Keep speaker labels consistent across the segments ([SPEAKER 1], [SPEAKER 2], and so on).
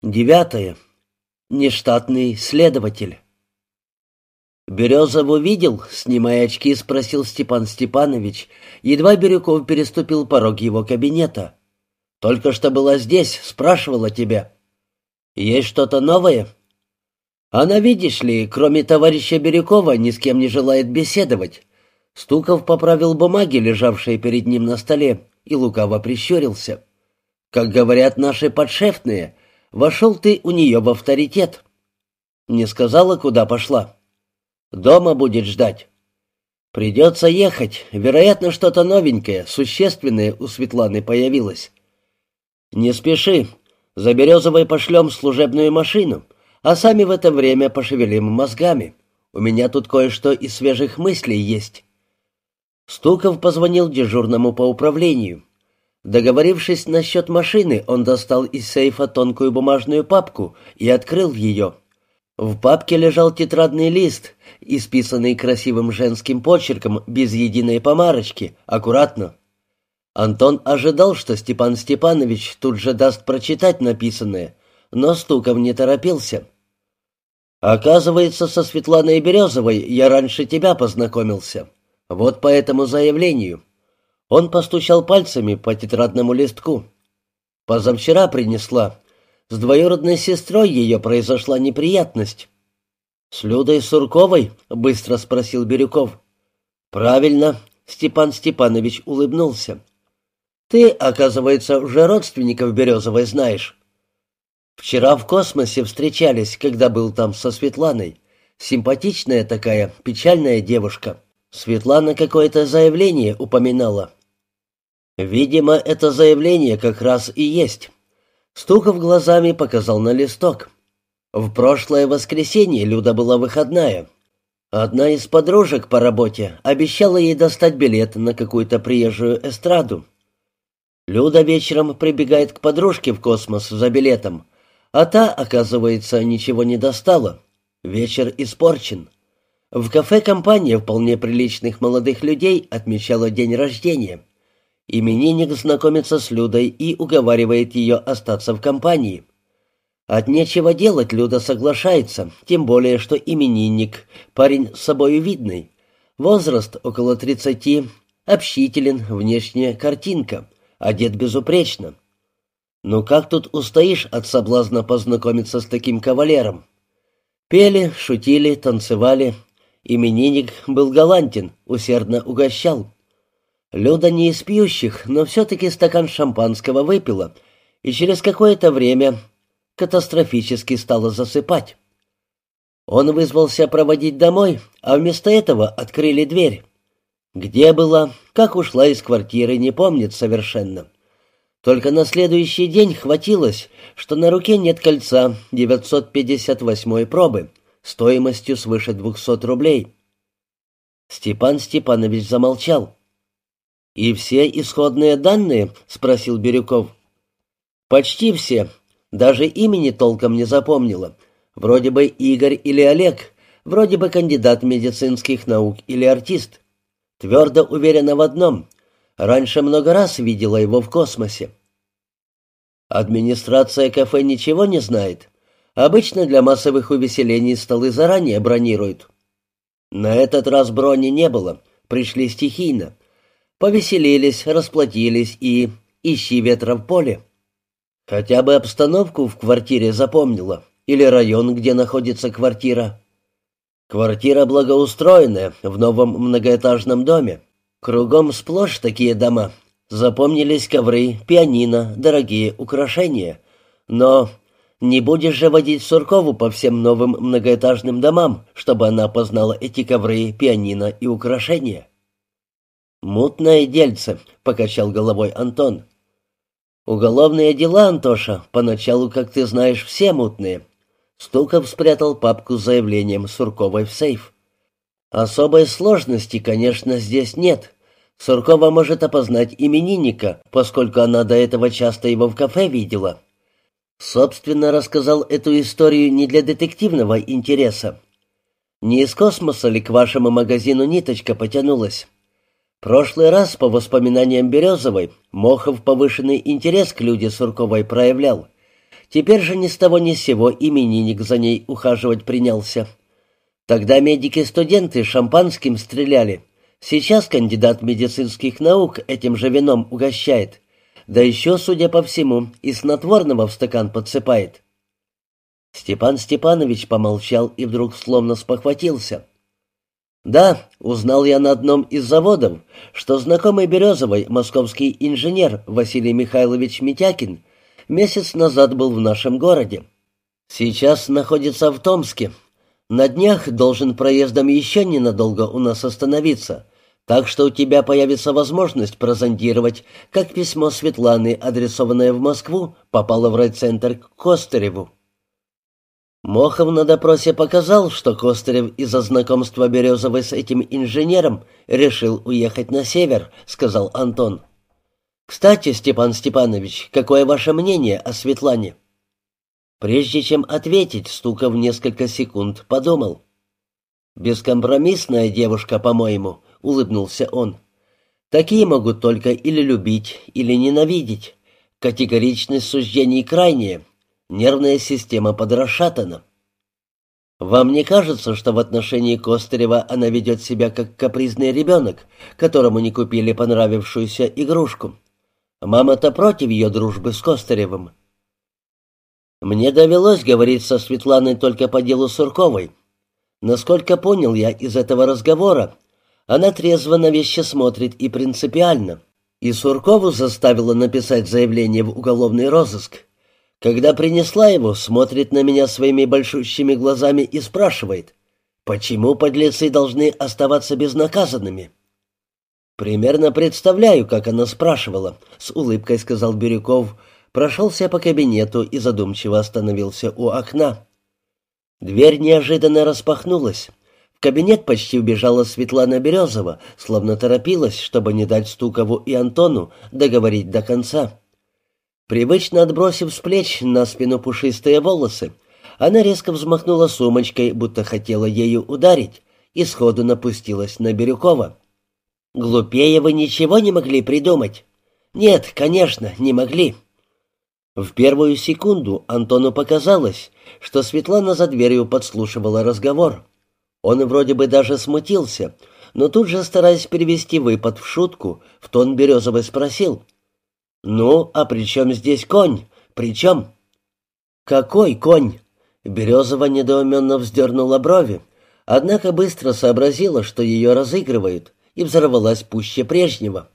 [SPEAKER 1] Девятое. Нештатный следователь. «Березову видел?» — снимая очки, спросил Степан Степанович. Едва Бирюков переступил порог его кабинета. «Только что была здесь, спрашивала тебя». «Есть что-то новое?» «Она, видишь ли, кроме товарища Бирюкова, ни с кем не желает беседовать». Стуков поправил бумаги, лежавшие перед ним на столе, и лукаво прищурился. «Как говорят наши подшефные, Вошел ты у нее в авторитет. Не сказала, куда пошла. Дома будет ждать. Придется ехать. Вероятно, что-то новенькое, существенное у Светланы появилось. Не спеши. За Березовой пошлем служебную машину, а сами в это время пошевелим мозгами. У меня тут кое-что из свежих мыслей есть. Стуков позвонил дежурному по управлению. Договорившись насчет машины, он достал из сейфа тонкую бумажную папку и открыл ее. В папке лежал тетрадный лист, исписанный красивым женским почерком, без единой помарочки, аккуратно. Антон ожидал, что Степан Степанович тут же даст прочитать написанное, но Стуков не торопился. «Оказывается, со Светланой Березовой я раньше тебя познакомился. Вот по этому заявлению. Он постучал пальцами по тетрадному листку. «Позавчера принесла. С двоюродной сестрой ее произошла неприятность». «С Людой Сурковой?» — быстро спросил Бирюков. «Правильно», — Степан Степанович улыбнулся. «Ты, оказывается, уже родственников Березовой знаешь». «Вчера в космосе встречались, когда был там со Светланой. Симпатичная такая, печальная девушка. Светлана какое-то заявление упоминала. Видимо, это заявление как раз и есть. Стуков глазами показал на листок. В прошлое воскресенье Люда была выходная. Одна из подружек по работе обещала ей достать билет на какую-то приезжую эстраду. Люда вечером прибегает к подружке в космос за билетом, а та, оказывается, ничего не достала. Вечер испорчен. В кафе компания вполне приличных молодых людей отмечала день рождения. Именинник знакомится с Людой и уговаривает ее остаться в компании. От нечего делать Люда соглашается, тем более, что именинник — парень с собой видный. Возраст около тридцати, общителен, внешняя картинка, одет безупречно. Ну как тут устоишь от соблазна познакомиться с таким кавалером? Пели, шутили, танцевали. Именинник был галантен, усердно угощал. Люда не из пьющих, но все-таки стакан шампанского выпила, и через какое-то время катастрофически стала засыпать. Он вызвался проводить домой, а вместо этого открыли дверь. Где была, как ушла из квартиры, не помнит совершенно. Только на следующий день хватилось, что на руке нет кольца 958 пробы, стоимостью свыше 200 рублей. Степан Степанович замолчал. «И все исходные данные?» — спросил Бирюков. «Почти все. Даже имени толком не запомнила. Вроде бы Игорь или Олег, вроде бы кандидат медицинских наук или артист. Твердо уверена в одном. Раньше много раз видела его в космосе». «Администрация кафе ничего не знает. Обычно для массовых увеселений столы заранее бронируют». «На этот раз брони не было. Пришли стихийно. Повеселились, расплатились и... ищи ветра в поле. Хотя бы обстановку в квартире запомнила. Или район, где находится квартира. Квартира благоустроенная, в новом многоэтажном доме. Кругом сплошь такие дома. Запомнились ковры, пианино, дорогие украшения. Но не будешь же водить Суркову по всем новым многоэтажным домам, чтобы она познала эти ковры, пианино и украшения. «Мутное дельце», — покачал головой Антон. «Уголовные дела, Антоша, поначалу, как ты знаешь, все мутные». Стуков спрятал папку с заявлением Сурковой в сейф. «Особой сложности, конечно, здесь нет. Суркова может опознать именинника, поскольку она до этого часто его в кафе видела. Собственно, рассказал эту историю не для детективного интереса. Не из космоса ли к вашему магазину ниточка потянулась?» Прошлый раз, по воспоминаниям Березовой, Мохов повышенный интерес к Люде Сурковой проявлял. Теперь же ни с того ни с сего именинник за ней ухаживать принялся. Тогда медики-студенты шампанским стреляли. Сейчас кандидат медицинских наук этим же вином угощает. Да еще, судя по всему, и снотворного в стакан подсыпает. Степан Степанович помолчал и вдруг словно спохватился. «Да, узнал я на одном из заводов, что знакомый Березовой московский инженер Василий Михайлович Митякин месяц назад был в нашем городе. Сейчас находится в Томске. На днях должен проездом еще ненадолго у нас остановиться, так что у тебя появится возможность прозондировать, как письмо Светланы, адресованное в Москву, попало в райцентр к Костыреву. Мохов на допросе показал, что Костырев из-за знакомства Березовой с этим инженером решил уехать на север, сказал Антон. «Кстати, Степан Степанович, какое ваше мнение о Светлане?» Прежде чем ответить, Стуков несколько секунд подумал. «Бескомпромиссная девушка, по-моему», — улыбнулся он. «Такие могут только или любить, или ненавидеть. Категоричность суждений крайняя. Нервная система подрасшатана». «Вам не кажется, что в отношении Костырева она ведет себя как капризный ребенок, которому не купили понравившуюся игрушку?» Мама-то против ее дружбы с Костыревым. Мне довелось говорить со Светланой только по делу Сурковой. Насколько понял я из этого разговора, она трезво на вещи смотрит и принципиально. И Суркову заставила написать заявление в уголовный розыск. Когда принесла его, смотрит на меня своими большущими глазами и спрашивает, почему подлецы должны оставаться безнаказанными. «Примерно представляю, как она спрашивала», — с улыбкой сказал Бирюков, прошелся по кабинету и задумчиво остановился у окна. Дверь неожиданно распахнулась. В кабинет почти убежала Светлана Березова, словно торопилась, чтобы не дать Стукову и Антону договорить до конца. Привычно отбросив с плеч на спину пушистые волосы, она резко взмахнула сумочкой, будто хотела ею ударить, и сходу напустилась на Бирюкова. Глупее вы ничего не могли придумать? Нет, конечно, не могли. В первую секунду Антону показалось, что Светлана за дверью подслушивала разговор. Он вроде бы даже смутился, но тут же, стараясь перевести выпад в шутку, в тон Березовой спросил. «Ну, а при чем здесь конь? При чем?» «Какой конь?» Березова недоуменно вздернула брови, однако быстро сообразила, что ее разыгрывают, и взорвалась пуще прежнего.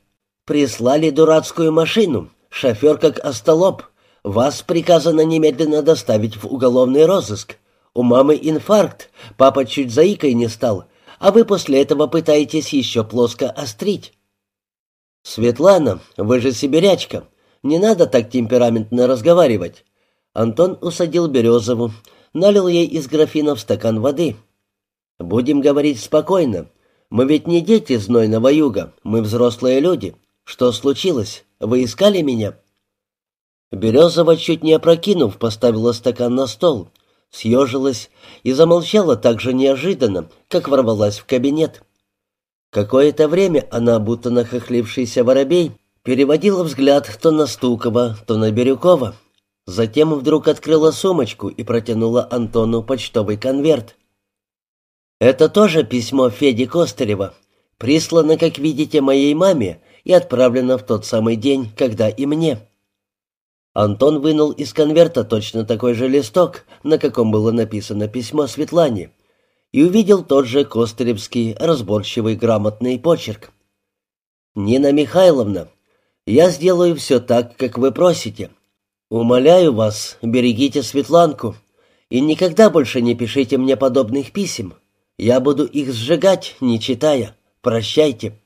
[SPEAKER 1] «Прислали дурацкую машину, шофер как остолоп. Вас приказано немедленно доставить в уголовный розыск. У мамы инфаркт, папа чуть заикой не стал, а вы после этого пытаетесь еще плоско острить». «Светлана, вы же сибирячка, не надо так темпераментно разговаривать». Антон усадил Березову, налил ей из графина в стакан воды. «Будем говорить спокойно. Мы ведь не дети знойного юга, мы взрослые люди. Что случилось? Вы искали меня?» Березова, чуть не опрокинув, поставила стакан на стол, съежилась и замолчала так же неожиданно, как ворвалась в кабинет. Какое-то время она, будто нахохлившийся воробей, переводила взгляд то на Стукова, то на Бирюкова. Затем вдруг открыла сумочку и протянула Антону почтовый конверт. Это тоже письмо Феди Костырева, прислано, как видите, моей маме и отправлено в тот самый день, когда и мне. Антон вынул из конверта точно такой же листок, на каком было написано письмо Светлане, и увидел тот же Костыревский разборчивый грамотный почерк. «Нина Михайловна, я сделаю все так, как вы просите. Умоляю вас, берегите Светланку и никогда больше не пишите мне подобных писем. Я буду их сжигать, не читая. Прощайте».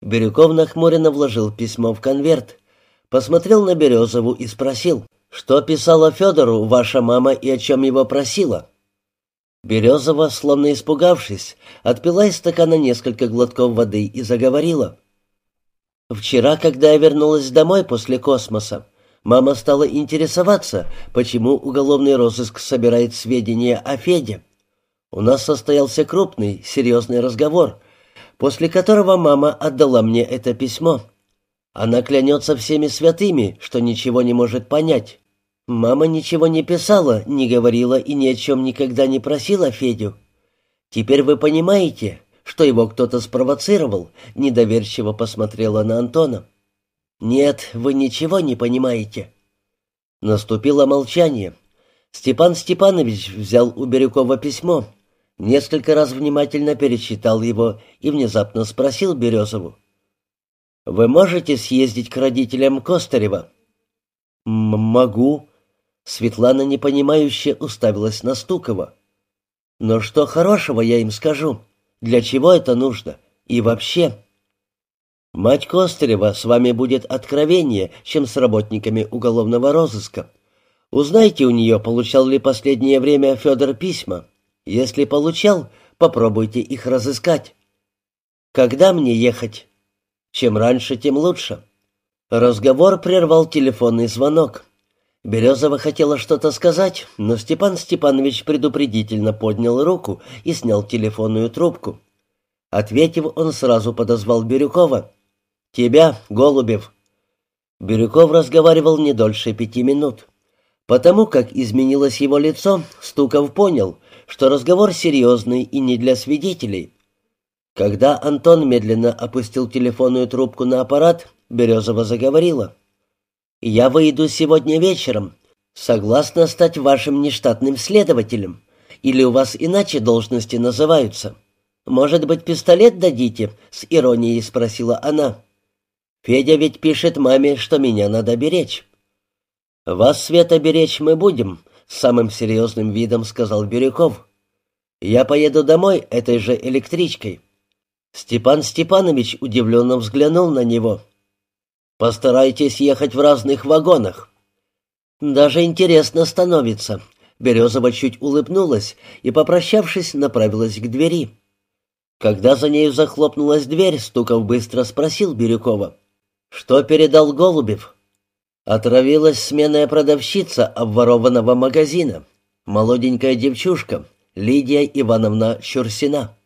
[SPEAKER 1] Бирюков нахмуренно вложил письмо в конверт, посмотрел на Березову и спросил, «Что писала Федору ваша мама и о чем его просила?» Березова, словно испугавшись, отпила из стакана несколько глотков воды и заговорила. «Вчера, когда я вернулась домой после космоса, мама стала интересоваться, почему уголовный розыск собирает сведения о Феде. У нас состоялся крупный, серьезный разговор, после которого мама отдала мне это письмо. Она клянется всеми святыми, что ничего не может понять. Мама ничего не писала, не говорила и ни о чем никогда не просила Федю. Теперь вы понимаете, что его кто-то спровоцировал?» Недоверчиво посмотрела на Антона. «Нет, вы ничего не понимаете». Наступило молчание. Степан Степанович взял у Бирюкова письмо, несколько раз внимательно перечитал его и внезапно спросил Березову. «Вы можете съездить к родителям Костарева?» «Могу». Светлана непонимающе уставилась на Стукова. «Но что хорошего я им скажу? Для чего это нужно? И вообще...» «Мать Костырева с вами будет откровеннее, чем с работниками уголовного розыска. Узнайте у нее, получал ли последнее время Федор письма. Если получал, попробуйте их разыскать. Когда мне ехать? Чем раньше, тем лучше». Разговор прервал телефонный звонок. Березова хотела что-то сказать, но Степан Степанович предупредительно поднял руку и снял телефонную трубку. Ответив, он сразу подозвал Бирюкова. «Тебя, Голубев». Бирюков разговаривал не дольше пяти минут. Потому как изменилось его лицо, Стуков понял, что разговор серьезный и не для свидетелей. Когда Антон медленно опустил телефонную трубку на аппарат, Березова заговорила. «Я выйду сегодня вечером. Согласна стать вашим нештатным следователем. Или у вас иначе должности называются?» «Может быть, пистолет дадите?» — с иронией спросила она. «Федя ведь пишет маме, что меня надо беречь». «Вас, Света, беречь мы будем», — с самым серьезным видом сказал Бирюков. «Я поеду домой этой же электричкой». Степан Степанович удивленно взглянул на него. «Постарайтесь ехать в разных вагонах». «Даже интересно становится». Березова чуть улыбнулась и, попрощавшись, направилась к двери. Когда за нею захлопнулась дверь, Стуков быстро спросил Бирюкова. «Что передал Голубев?» Отравилась сменная продавщица обворованного магазина. Молоденькая девчушка, Лидия Ивановна Чурсина.